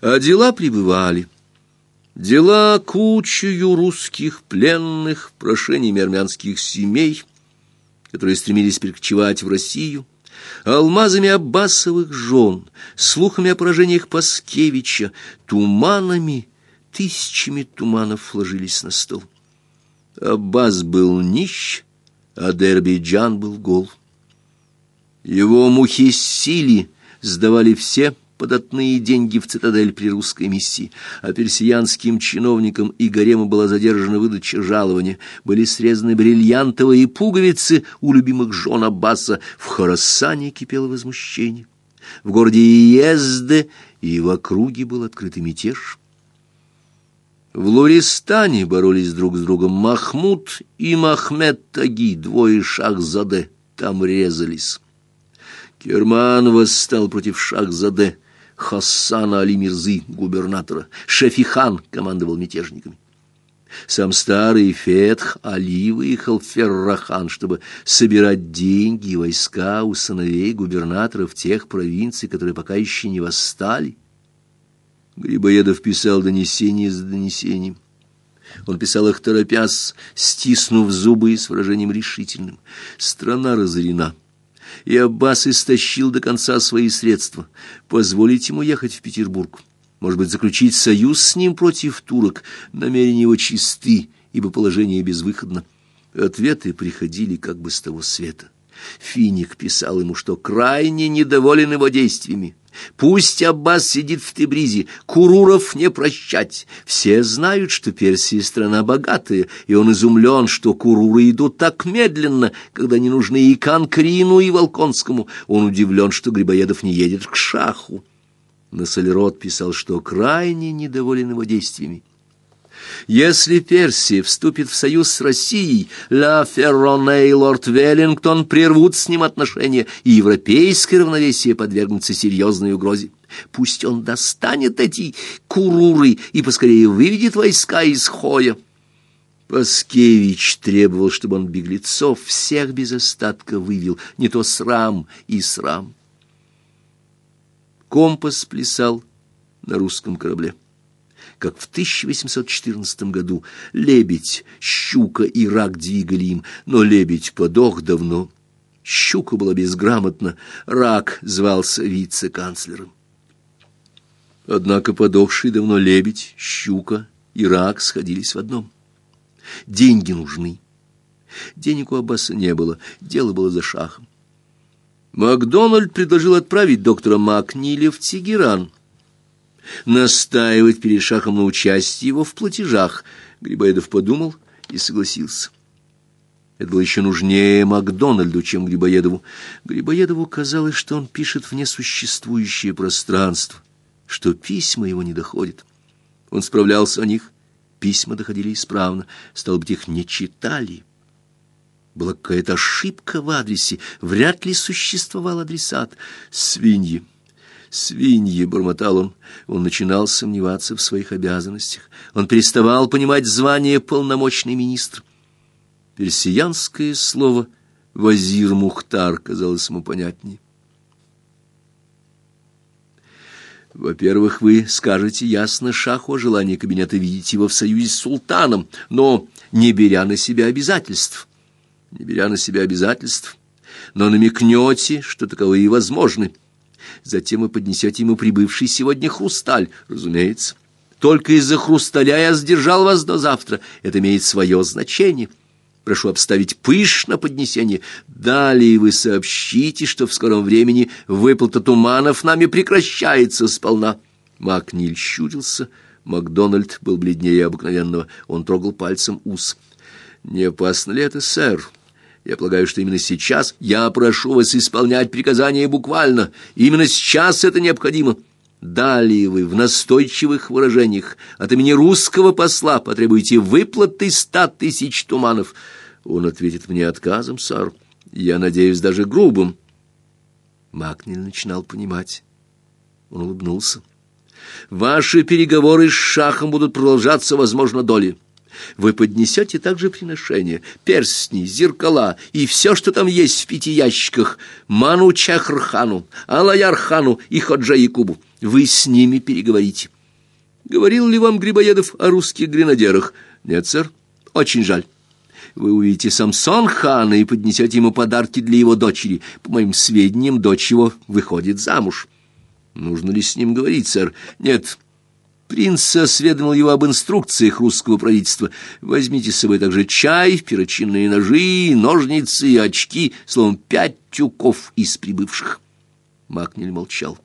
А дела прибывали. Дела кучью русских пленных, прошениями армянских семей, которые стремились перекочевать в Россию, алмазами Аббасовых жен, слухами о поражениях Паскевича, туманами, тысячами туманов ложились на стол. Аббас был нищ, а Дербиджан был гол. Его мухи сили сдавали все податные деньги в цитадель при русской миссии, а персиянским чиновникам и гарему была задержана выдача жалования, были срезаны бриллиантовые пуговицы у любимых жен Аббаса, в Хорасане кипело возмущение. В городе Иезде и в округе был открытый мятеж. В Луристане боролись друг с другом Махмуд и Махмед Таги, двое шахзаде, там резались. Керман восстал против шахзаде, Хассана Али-Мирзы, губернатора. Шефихан командовал мятежниками. Сам старый Фетх Али выехал в Феррахан, чтобы собирать деньги и войска у сыновей губернаторов тех провинций, которые пока еще не восстали. Грибоедов писал донесение за донесением. Он писал их торопясь, стиснув зубы и с выражением решительным. Страна разорена и Аббас истощил до конца свои средства. Позволить ему ехать в Петербург, может быть, заключить союз с ним против турок, намерения его чисты, ибо положение безвыходно. Ответы приходили как бы с того света. Финик писал ему, что крайне недоволен его действиями. Пусть Аббас сидит в Тебризе, Куруров не прощать. Все знают, что Персия страна богатая, и он изумлен, что Куруры идут так медленно, когда не нужны и Канкрину, и Волконскому. Он удивлен, что Грибоедов не едет к шаху. Насолерот писал, что крайне недоволен его действиями. Если Персия вступит в союз с Россией, Ла Ферроне и лорд Веллингтон прервут с ним отношения, и европейское равновесие подвергнется серьезной угрозе. Пусть он достанет эти куруры и поскорее выведет войска из Хоя. Паскевич требовал, чтобы он беглецов всех без остатка вывел, не то срам и срам. Компас плясал на русском корабле как в 1814 году лебедь, щука и рак двигали им, но лебедь подох давно. Щука была безграмотна, рак звался вице-канцлером. Однако подохший давно лебедь, щука и рак сходились в одном. Деньги нужны. Денег у Аббаса не было, дело было за шахом. Макдональд предложил отправить доктора Макниля в Тегеран — настаивать перед Шахом на участие его в платежах. Грибоедов подумал и согласился. Это было еще нужнее Макдональду, чем Грибоедову. Грибоедову казалось, что он пишет в несуществующее пространство, что письма его не доходят. Он справлялся о них, письма доходили исправно, стало быть, их не читали. Была какая-то ошибка в адресе, вряд ли существовал адресат. Свиньи. Свиньи, бормотал он. Он начинал сомневаться в своих обязанностях. Он переставал понимать звание полномочный министр. Персиянское слово «вазир Мухтар» казалось ему понятнее. Во-первых, вы скажете ясно шаху о желании кабинета видеть его в союзе с султаном, но не беря на себя обязательств. Не беря на себя обязательств, но намекнете, что таковые возможны. Затем вы поднесете ему прибывший сегодня хрусталь, разумеется. Только из-за хрусталя я сдержал вас до завтра. Это имеет свое значение. Прошу обставить пышно поднесение. Далее вы сообщите, что в скором времени выплата туманов нами прекращается сполна. Макниль щурился. Макдональд был бледнее обыкновенного. Он трогал пальцем ус. «Не опасно ли это, сэр?» Я полагаю, что именно сейчас я прошу вас исполнять приказания буквально. Именно сейчас это необходимо. Далее вы в настойчивых выражениях от имени русского посла потребуете выплаты ста тысяч туманов. Он ответит мне отказом, сэр. Я надеюсь, даже грубым. Макниль начинал понимать. Он улыбнулся. Ваши переговоры с шахом будут продолжаться, возможно, доли. Вы поднесете также приношения, перстни, зеркала и все, что там есть в пяти ящиках, Ману Чахрхану, Алаярхану и Ходжа Якубу. Вы с ними переговорите. Говорил ли вам Грибоедов о русских гренадерах? Нет, сэр. Очень жаль. Вы увидите Самсон хана и поднесете ему подарки для его дочери. По моим сведениям, дочь его выходит замуж. Нужно ли с ним говорить, сэр? Нет. Принц осведомил его об инструкциях русского правительства. Возьмите с собой также чай, перочинные ножи, ножницы очки, словом, пять тюков из прибывших. Макнель молчал.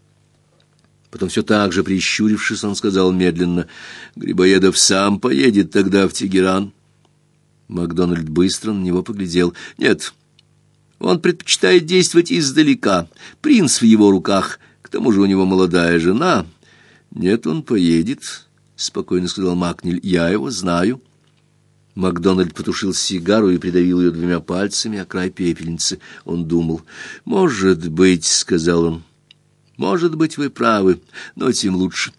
Потом все так же, прищурившись, он сказал медленно, «Грибоедов сам поедет тогда в Тегеран». Макдональд быстро на него поглядел. «Нет, он предпочитает действовать издалека. Принц в его руках, к тому же у него молодая жена». «Нет, он поедет», — спокойно сказал Макниль. «Я его знаю». Макдональд потушил сигару и придавил ее двумя пальцами о край пепельницы. Он думал. «Может быть», — сказал он, — «может быть, вы правы, но тем лучше.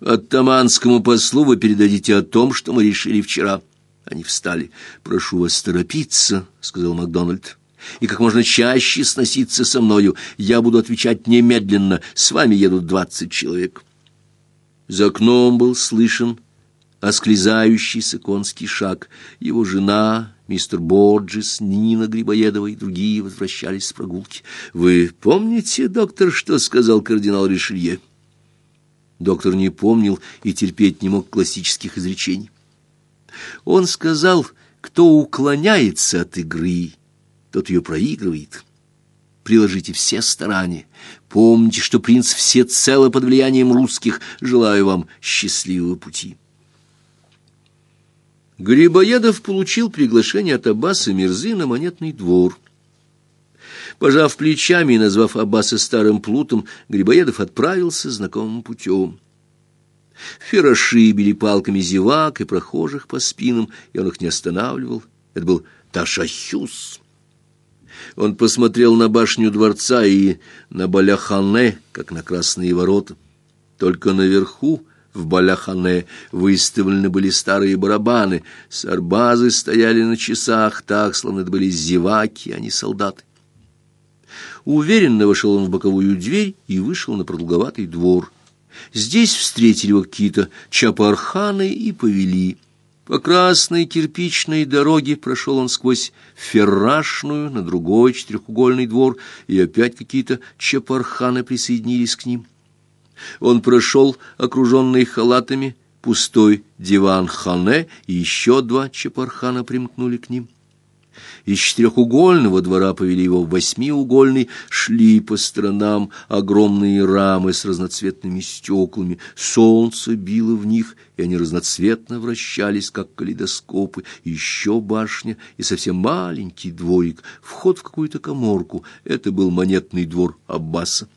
Оттаманскому послу вы передадите о том, что мы решили вчера». Они встали. «Прошу вас торопиться», — сказал Макдональд. «И как можно чаще сноситься со мною. Я буду отвечать немедленно. С вами едут двадцать человек». За окном был слышен осклизающийся конский шаг. Его жена, мистер Борджис, Нина Грибоедова и другие возвращались с прогулки. «Вы помните, доктор, что сказал кардинал Ришелье?» Доктор не помнил и терпеть не мог классических изречений. Он сказал, кто уклоняется от игры, тот ее проигрывает. Приложите все старания. Помните, что принц всецело под влиянием русских. Желаю вам счастливого пути. Грибоедов получил приглашение от Аббаса Мирзы на монетный двор. Пожав плечами и назвав Аббаса старым плутом, Грибоедов отправился знакомым путем. Фероши били палками зевак и прохожих по спинам, и он их не останавливал. Это был Ташахюс. Он посмотрел на башню дворца и на Баляхане, как на красные ворота. Только наверху, в Баляхане, выставлены были старые барабаны, сарбазы стояли на часах так, словно это были зеваки, а не солдаты. Уверенно вошел он в боковую дверь и вышел на продолговатый двор. Здесь встретили его какие-то чапарханы и повели. По красной кирпичной дороге прошел он сквозь феррашную на другой четырехугольный двор, и опять какие-то чапарханы присоединились к ним. Он прошел, окруженный халатами, пустой диван-хане, и еще два чапархана примкнули к ним. Из четырехугольного двора повели его в восьмиугольный, шли по сторонам огромные рамы с разноцветными стеклами. Солнце било в них, и они разноцветно вращались, как калейдоскопы. Еще башня и совсем маленький дворик, вход в какую-то коморку. Это был монетный двор Аббаса.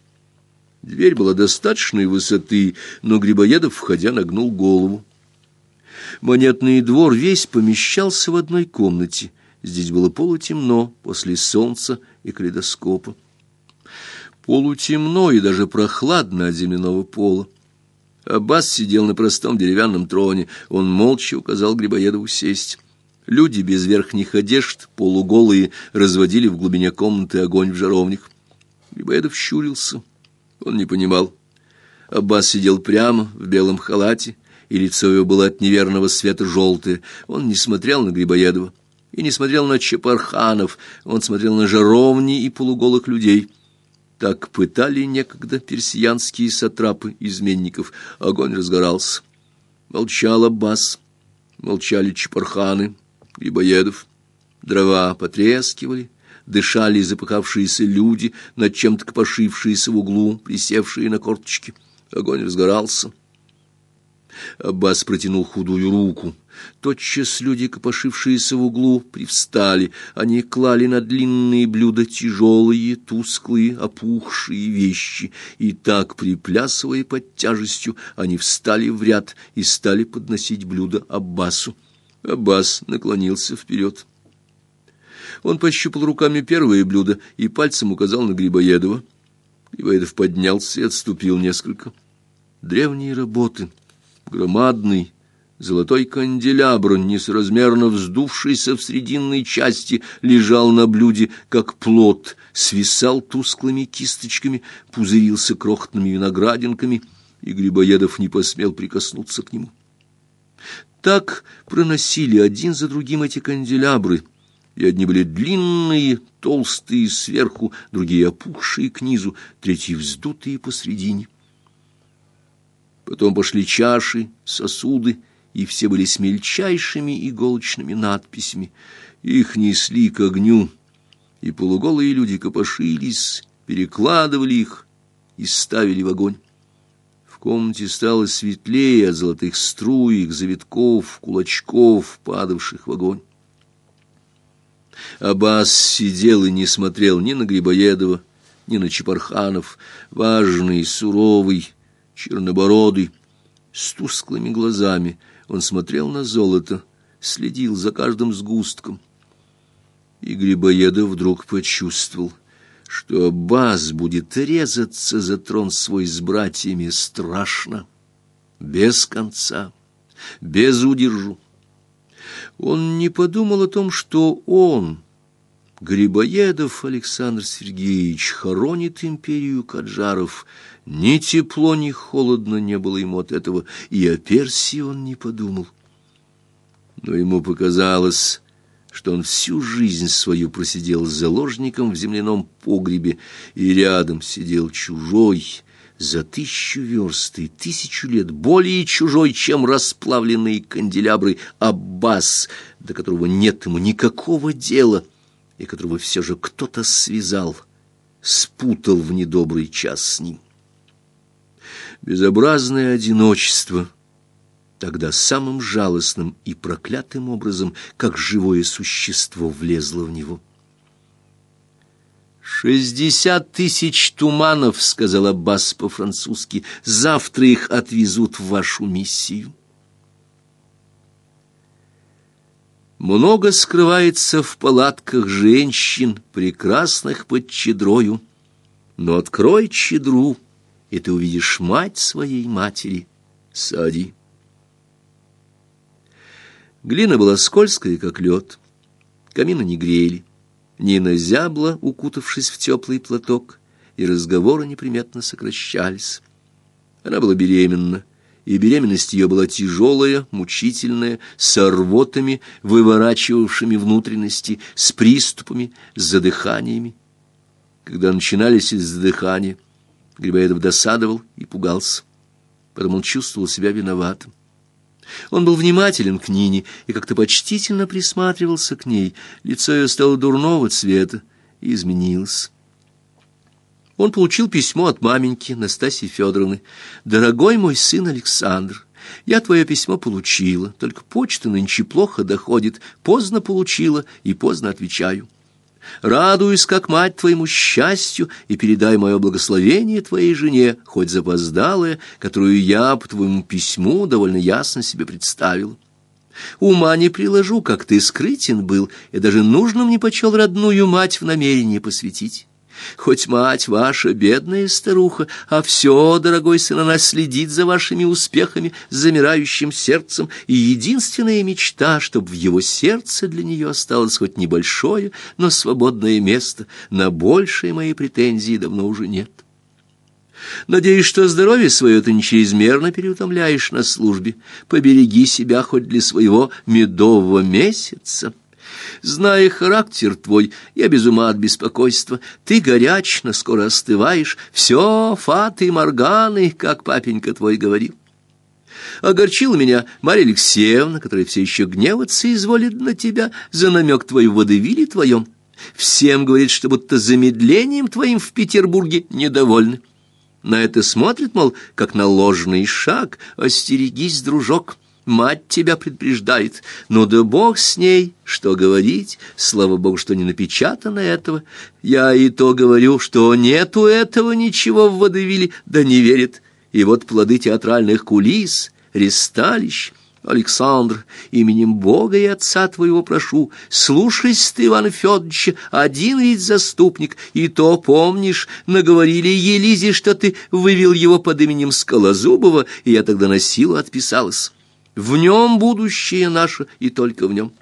Дверь была достаточной высоты, но Грибоедов, входя, нагнул голову. Монетный двор весь помещался в одной комнате — Здесь было полутемно после солнца и калейдоскопа. Полутемно и даже прохладно от земляного пола. Аббас сидел на простом деревянном троне. Он молча указал Грибоедову сесть. Люди без верхних одежд, полуголые, разводили в глубине комнаты огонь в жаровнях. Грибоедов щурился. Он не понимал. Аббас сидел прямо, в белом халате, и лицо его было от неверного света желтое. Он не смотрел на Грибоедова и не смотрел на чепарханов, он смотрел на жаровни и полуголых людей. Так пытали некогда персиянские сатрапы изменников. Огонь разгорался. Молчал Аббас, молчали чепарханы, грибоедов. Дрова потрескивали, дышали запыхавшиеся люди, над чем-то копошившиеся в углу, присевшие на корточки. Огонь разгорался. Аббас протянул худую руку. Тотчас люди, копошившиеся в углу, привстали. Они клали на длинные блюда тяжелые, тусклые, опухшие вещи. И так, приплясывая под тяжестью, они встали в ряд и стали подносить блюда Аббасу. Аббас наклонился вперед. Он пощупал руками первое блюдо и пальцем указал на Грибоедова. Грибоедов поднялся и отступил несколько. Древние работы — громадный, Золотой канделябр, несоразмерно вздувшийся в срединной части, лежал на блюде, как плод, свисал тусклыми кисточками, пузырился крохотными виноградинками, и Грибоедов не посмел прикоснуться к нему. Так проносили один за другим эти канделябры, и одни были длинные, толстые сверху, другие опухшие к низу, третьи вздутые посредине. Потом пошли чаши, сосуды, и все были с мельчайшими иголочными надписями. Их несли к огню, и полуголые люди копошились, перекладывали их и ставили в огонь. В комнате стало светлее от золотых струек, завитков, кулачков, падавших в огонь. Аббас сидел и не смотрел ни на Грибоедова, ни на Чепарханов, важный, суровый, чернобородый, с тусклыми глазами — он смотрел на золото, следил за каждым сгустком. И Грибоедов вдруг почувствовал, что Аббас будет резаться за трон свой с братьями страшно, без конца, без удержу. Он не подумал о том, что он, Грибоедов Александр Сергеевич, хоронит империю Каджаров, ни тепло, ни холодно не было ему от этого, и о Персии он не подумал. Но ему показалось, что он всю жизнь свою просидел заложником в земляном погребе, и рядом сидел чужой, за тысячу верст и тысячу лет более чужой, чем расплавленные канделябры Аббас, до которого нет ему никакого дела, и которого все же кто-то связал, спутал в недобрый час с ним безобразное одиночество, тогда самым жалостным и проклятым образом, как живое существо влезло в него. «Шестьдесят тысяч туманов», — сказал Аббас по-французски, — «завтра их отвезут в вашу миссию». Много скрывается в палатках женщин, прекрасных под чедрою, но открой чедру — и ты увидишь мать своей матери, Сади. Глина была скользкая, как лед, камина не грели. Нина зябла, укутавшись в теплый платок, и разговоры неприметно сокращались. Она была беременна, и беременность ее была тяжелая, мучительная, с рвотами, выворачивавшими внутренности, с приступами, с задыханиями. Когда начинались из задыхания, Грибоедов досадовал и пугался. Потом он чувствовал себя виноватым. Он был внимателен к Нине и как-то почтительно присматривался к ней. Лицо ее стало дурного цвета и изменилось. Он получил письмо от маменьки Настасьи Федоровны. «Дорогой мой сын Александр, я твое письмо получила, только почта нынче плохо доходит, поздно получила и поздно отвечаю». Радуюсь, как мать твоему счастью, и передай мое благословение твоей жене, хоть запоздалое, которую я по твоему письму довольно ясно себе представил. Ума не приложу, как ты скрытен был, и даже нужным не почел родную мать в намерении посвятить. Хоть мать ваша бедная старуха, а все, дорогой сын, она следит за вашими успехами с замирающим сердцем, и единственная мечта, чтобы в его сердце для нее осталось хоть небольшое, но свободное место, на большие мои претензии давно уже нет. Надеюсь, что здоровье свое ты не чрезмерно переутомляешь на службе. Побереги себя хоть для своего медового месяца». Зная характер твой, я без ума от беспокойства. Ты горячно, скоро остываешь. Все фаты морганы, как папенька твой говорил. Огорчила меня Марья Алексеевна, которая все еще гневаться изволит на тебя за намек твой в водевиле твоем. Всем говорит, что будто замедлением твоим в Петербурге недовольны. На это смотрит, мол, как на ложный шаг. Остерегись, дружок, — Мать тебя предупреждает, но да бог с ней, что говорить, слава богу, что не напечатано этого. Я и то говорю, что нету этого ничего в водевиле, да не верит. И вот плоды театральных кулис, ресталищ, Александр, именем Бога и Отца твоего прошу, слушайся ты, Иван Федорович, один ведь заступник, и то, помнишь, наговорили Елизе, что ты вывел его под именем Скалозубова, и я тогда на силу отписалась». В нем будущее наше и только в нем.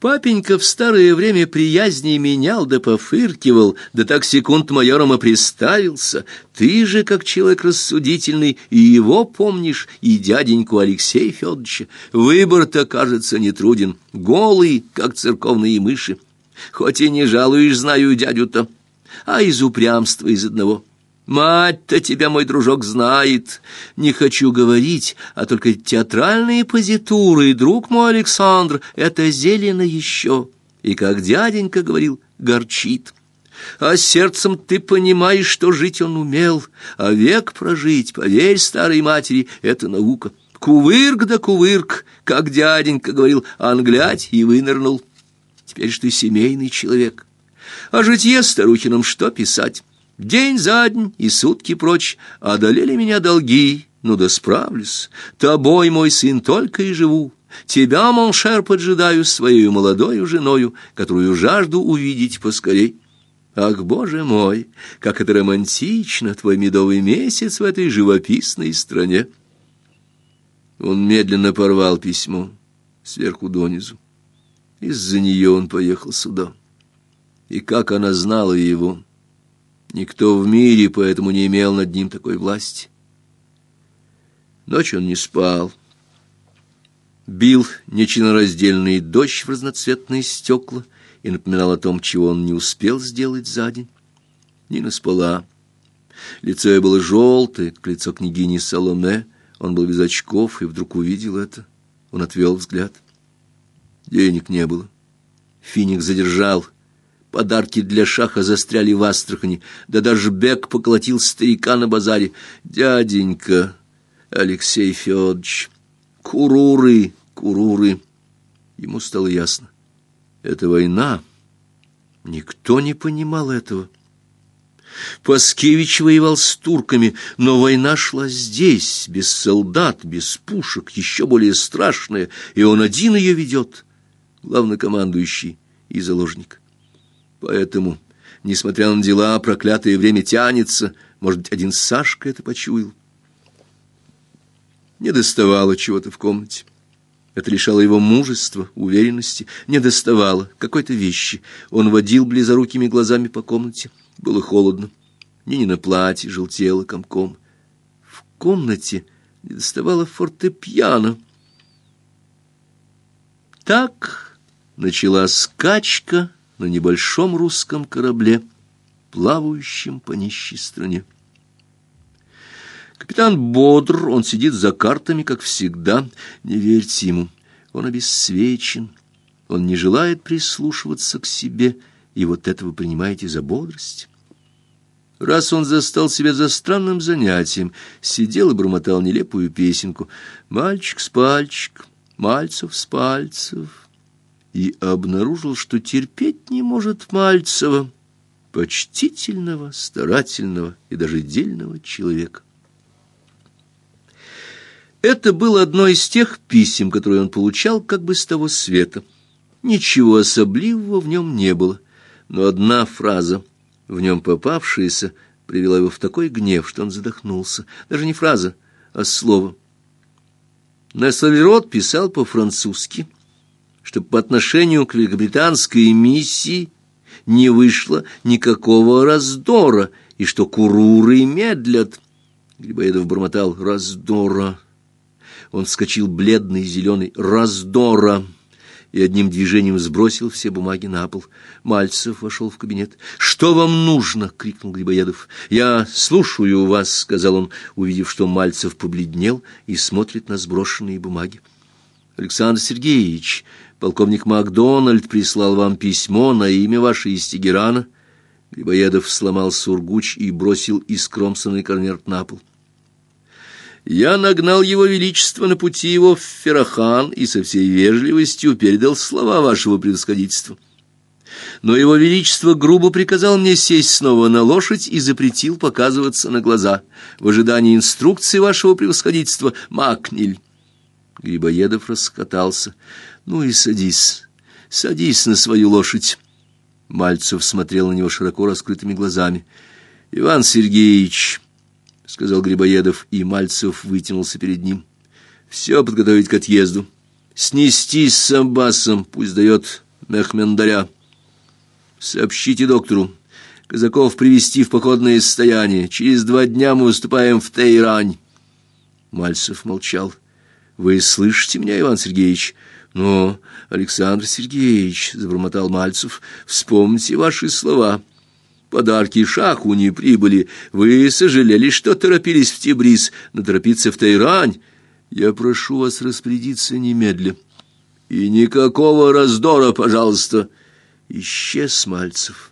Папенька в старое время приязни менял да пофыркивал, да так секунд майором и приставился. Ты же, как человек рассудительный, и его помнишь, и дяденьку Алексея Федоровича. Выбор-то, кажется, нетруден, голый, как церковные мыши. Хоть и не жалуешь, знаю дядю-то, а из упрямства из одного — Мать-то тебя, мой дружок, знает. Не хочу говорить, а только театральные позитуры, друг мой Александр, это зелено еще. И, как дяденька говорил, горчит. А сердцем ты понимаешь, что жить он умел, а век прожить, поверь старой матери, это наука. Кувырк да кувырк, как дяденька говорил, англять и вынырнул. Теперь ж ты семейный человек. А житье старухином что писать? День за день и сутки прочь одолели меня долги, ну да справлюсь. Тобой, мой сын, только и живу. Тебя, моншер, поджидаю своей молодою женою, которую жажду увидеть поскорей. Ах, боже мой, как это романтично, твой медовый месяц в этой живописной стране. Он медленно порвал письмо сверху донизу. Из-за нее он поехал сюда. И как она знала его, Никто в мире поэтому не имел над ним такой власти. Ночь он не спал. Бил нечленораздельный дождь в разноцветные стекла и напоминал о том, чего он не успел сделать за день. Нина спала. Лицо ее было желтое, как лицо княгини Саломе. Он был без очков и вдруг увидел это. Он отвел взгляд. Денег не было. Финик задержал Подарки для шаха застряли в Астрахани, да даже Бек поколотил старика на базаре. Дяденька Алексей Федорович, куруры, куруры. Ему стало ясно. Это война. Никто не понимал этого. Паскевич воевал с турками, но война шла здесь, без солдат, без пушек, еще более страшная, и он один ее ведет, главнокомандующий и заложник. Поэтому, несмотря на дела, проклятое время тянется. Может быть, один Сашка это почуял. Не доставало чего-то в комнате. Это лишало его мужества, уверенности, не доставало какой-то вещи. Он водил близорукими глазами по комнате. Было холодно. Нинина платье желтело комком. В комнате не доставало фортепиано. Так начала скачка на небольшом русском корабле, плавающем по нищей стране. Капитан бодр, он сидит за картами, как всегда. Не верьте ему, он обесцвечен, он не желает прислушиваться к себе, и вот этого принимаете за бодрость. Раз он застал себя за странным занятием, сидел и бормотал нелепую песенку «Мальчик с пальчик, Мальцев с пальцев» и обнаружил, что терпеть не может Мальцева, почтительного, старательного и даже дельного человека. Это было одно из тех писем, которые он получал как бы с того света. Ничего особливого в нем не было, но одна фраза, в нем попавшаяся, привела его в такой гнев, что он задохнулся. Даже не фраза, а слово. Нессельрод писал по-французски, чтобы по отношению к великобританской миссии не вышло никакого раздора, и что куруры медлят. Грибоедов бормотал «раздора». Он вскочил бледный, зеленый «раздора» и одним движением сбросил все бумаги на пол. Мальцев вошел в кабинет. «Что вам нужно?» — крикнул Грибоедов. «Я слушаю вас», — сказал он, увидев, что Мальцев побледнел и смотрит на сброшенные бумаги. «Александр Сергеевич», Полковник Макдональд прислал вам письмо на имя ваше из Тегерана. Грибоедов сломал сургуч и бросил искромсанный корнерт на пол. Я нагнал его величество на пути его в Ферахан и со всей вежливостью передал слова вашего превосходительства. Но его величество грубо приказал мне сесть снова на лошадь и запретил показываться на глаза. В ожидании инструкции вашего превосходительства Макниль. Грибоедов раскатался. Ну и садись, садись на свою лошадь. Мальцев смотрел на него широко раскрытыми глазами. Иван Сергеевич, сказал Грибоедов, и Мальцев вытянулся перед ним. все подготовить к отъезду. Снестись с Аббасом, пусть дает Мехмендаря. Сообщите доктору. Казаков привести в походное состояние. Через два дня мы выступаем в Тейрань. Мальцев молчал. Вы слышите меня, Иван Сергеевич? Но, Александр Сергеевич, забормотал Мальцев, вспомните ваши слова. Подарки шаху не прибыли. Вы сожалели, что торопились в Тибрис, но торопиться в Тайрань. Я прошу вас распорядиться немедля. И никакого раздора, пожалуйста. Исчез Мальцев.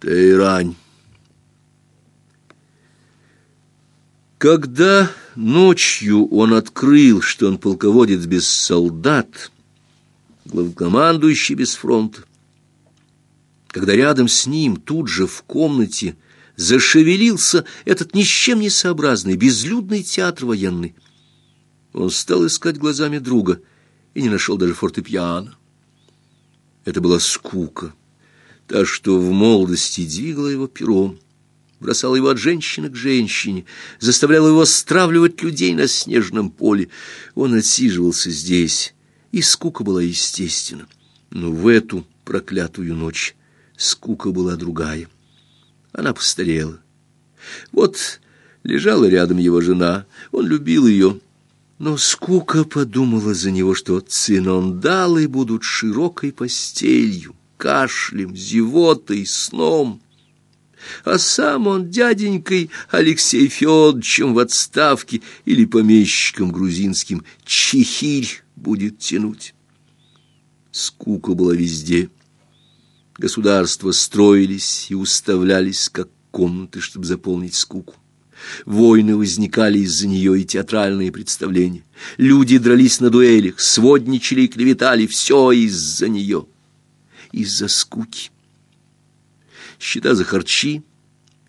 Тайрань. Когда ночью он открыл, что он полководец без солдат, главкомандующий без фронта, когда рядом с ним тут же в комнате зашевелился этот ни с чем не сообразный безлюдный театр военный, он стал искать глазами друга и не нашел даже фортепиано. Это была скука, та, что в молодости двигала его пером бросала его от женщины к женщине, заставляла его стравливать людей на снежном поле. Он отсиживался здесь, и скука была естественна. Но в эту проклятую ночь скука была другая. Она постарела. Вот лежала рядом его жена, он любил ее, но скука подумала за него, что цинондалы будут широкой постелью, кашлем, зевотой, сном а сам он дяденькой Алексей Федоровичем в отставке или помещиком грузинским чехирь будет тянуть. Скука была везде. Государства строились и уставлялись, как комнаты, чтобы заполнить скуку. Войны возникали из-за нее и театральные представления. Люди дрались на дуэлях, сводничали и клеветали, все из-за нее, из-за скуки счета за харчи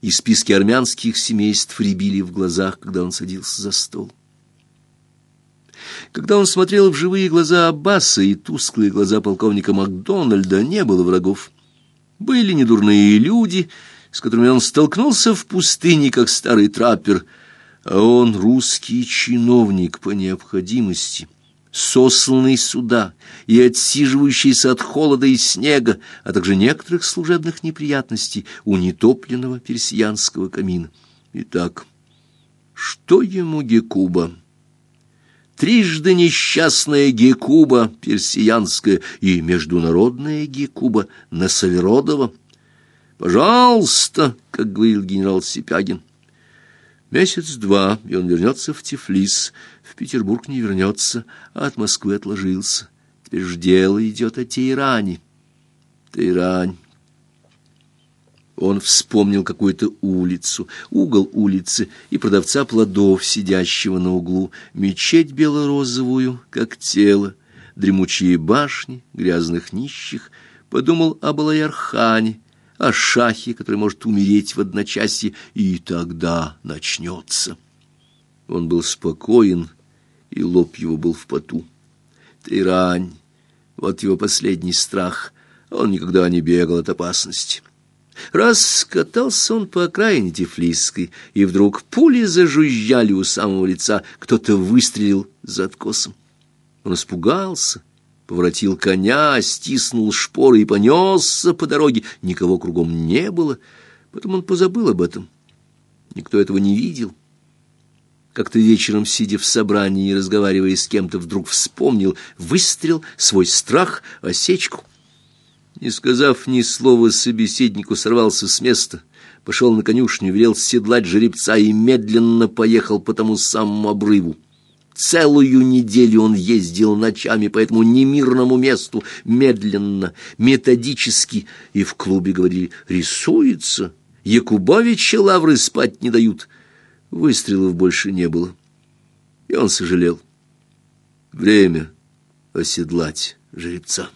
и списки армянских семейств рябили в глазах, когда он садился за стол. Когда он смотрел в живые глаза Аббаса и тусклые глаза полковника Макдональда, не было врагов. Были недурные люди, с которыми он столкнулся в пустыне, как старый траппер, а он русский чиновник по необходимости — сосланный сюда и отсиживающийся от холода и снега, а также некоторых служебных неприятностей у нетопленного персиянского камина. Итак, что ему Гекуба? Трижды несчастная Гекуба персиянская и международная Гекуба Насаверодова. Пожалуйста, как говорил генерал Сипягин. Месяц-два, и он вернется в Тифлис, в Петербург не вернется, а от Москвы отложился. Теперь ж дело идет о Тейране. Тейрань. Он вспомнил какую-то улицу, угол улицы и продавца плодов, сидящего на углу, мечеть бело-розовую, как тело, дремучие башни, грязных нищих, подумал об Алаярхане, о шахе, который может умереть в одночасье, и тогда начнется. Он был спокоен, и лоб его был в поту. Тирань, вот его последний страх. Он никогда не бегал от опасности. Раз катался он по окраине Тифлисской, и вдруг пули зажужжали у самого лица, кто-то выстрелил за откосом. Он испугался, поворотил коня, стиснул шпоры и понесся по дороге. Никого кругом не было, потом он позабыл об этом. Никто этого не видел. Как-то вечером, сидя в собрании и разговаривая с кем-то, вдруг вспомнил выстрел, свой страх, осечку. Не сказав ни слова собеседнику, сорвался с места, пошел на конюшню, велел седлать жеребца и медленно поехал по тому самому обрыву. Целую неделю он ездил ночами по этому немирному месту, медленно, методически, и в клубе говорили «рисуется». Якубовича лавры спать не дают. Выстрелов больше не было. И он сожалел. Время оседлать жеребца.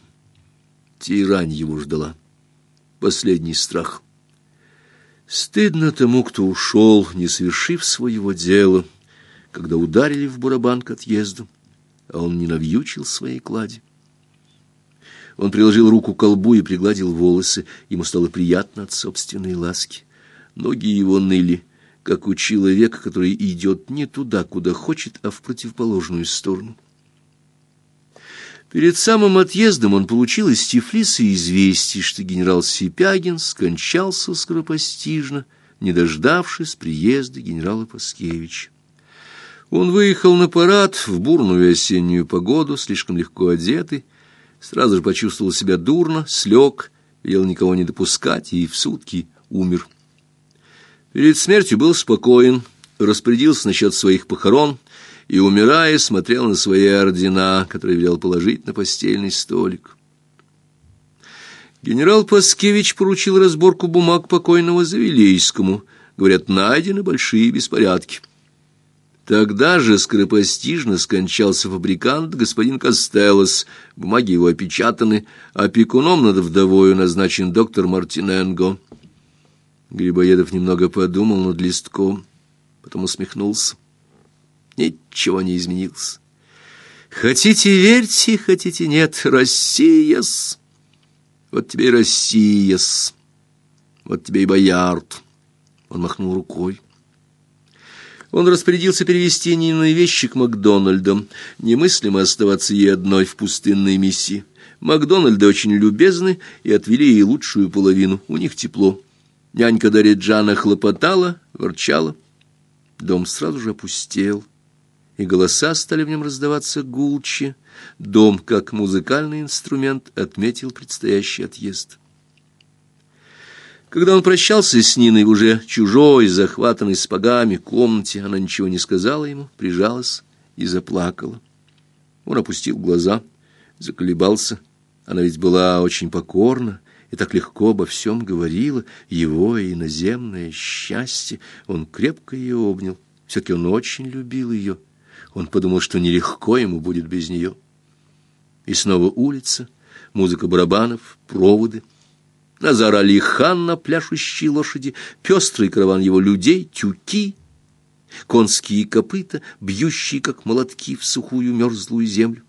Тирань его ждала. Последний страх. Стыдно тому, кто ушел, не совершив своего дела, когда ударили в барабан к отъезду, а он не навьючил своей клади. Он приложил руку к колбу и пригладил волосы. Ему стало приятно от собственной ласки. Ноги его ныли как у человека, который идет не туда, куда хочет, а в противоположную сторону. Перед самым отъездом он получил из Тифлиса известие, что генерал Сипягин скончался скоропостижно, не дождавшись приезда генерала Паскевича. Он выехал на парад в бурную осеннюю погоду, слишком легко одетый, сразу же почувствовал себя дурно, слег, велел никого не допускать и в сутки умер. Перед смертью был спокоен, распорядился насчет своих похорон и, умирая, смотрел на свои ордена, которые велел положить на постельный столик. Генерал Паскевич поручил разборку бумаг покойного Завилейскому. Говорят, найдены большие беспорядки. Тогда же скоропостижно скончался фабрикант господин Костелос, бумаги его опечатаны, опекуном над вдовою назначен доктор Мартиненго. Грибоедов немного подумал над листком, потом усмехнулся. Ничего не изменилось. Хотите верьте, хотите нет, Россия-с. Вот тебе и Россия-с. Вот тебе и Боярд. Он махнул рукой. Он распорядился перевести Нину вещи к Макдональдам. Немыслимо оставаться ей одной в пустынной миссии. Макдональды очень любезны и отвели ей лучшую половину. У них тепло. Нянька Дариджана хлопотала, ворчала. Дом сразу же опустел, и голоса стали в нем раздаваться гулче. Дом, как музыкальный инструмент, отметил предстоящий отъезд. Когда он прощался с Ниной в уже чужой, захватанной спагами комнате, она ничего не сказала ему, прижалась и заплакала. Он опустил глаза, заколебался. Она ведь была очень покорна и так легко обо всем говорила, его иноземное счастье. Он крепко ее обнял. Все-таки он очень любил ее. Он подумал, что нелегко ему будет без нее. И снова улица, музыка барабанов, проводы — Назар Алихан на пляшущей лошади, пестрый караван его людей, тюки, конские копыта, бьющие, как молотки, в сухую мерзлую землю.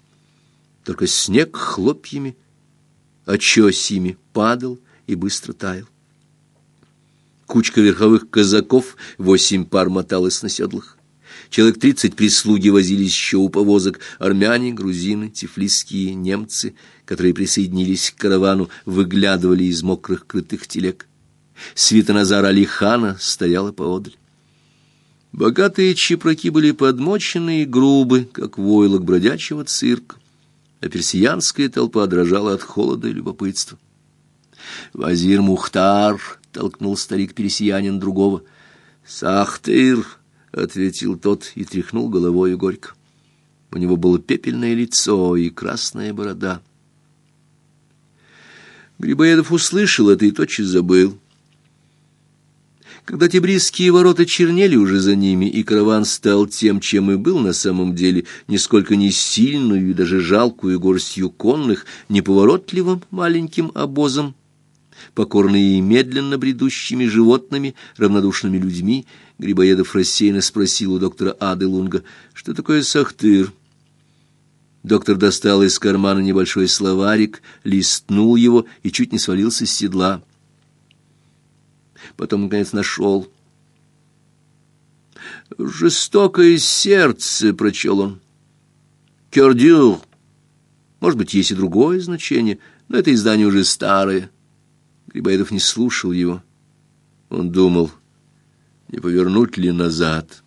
Только снег хлопьями, очесями падал и быстро таял. Кучка верховых казаков, восемь пар моталась на седлах. Человек тридцать прислуги возились еще у повозок, армяне, грузины, тифлисские, немцы, которые присоединились к каравану, выглядывали из мокрых крытых телег. Свита Назара Алихана стояла поодаль. Богатые чепраки были подмочены и грубы, как войлок бродячего цирка, а персиянская толпа дрожала от холода и любопытства. «Вазир Мухтар!» — толкнул старик-персиянин другого. «Сахтыр!» Ответил тот и тряхнул головой горько. У него было пепельное лицо и красная борода. Грибоедов услышал это и тотчас забыл. Когда Тибрисские ворота чернели уже за ними, и караван стал тем, чем и был на самом деле, нисколько не сильную и даже жалкую горстью конных, неповоротливым маленьким обозом, покорные и медленно бредущими животными, равнодушными людьми, Грибоедов рассеянно спросил у доктора Аделунга, что такое сахтыр. Доктор достал из кармана небольшой словарик, листнул его и чуть не свалился с седла. Потом, наконец, нашел. «Жестокое сердце», — прочел он. «Кёрдюр». Может быть, есть и другое значение, но это издание уже старое. Грибоедов не слушал его. Он думал, не повернуть ли назад.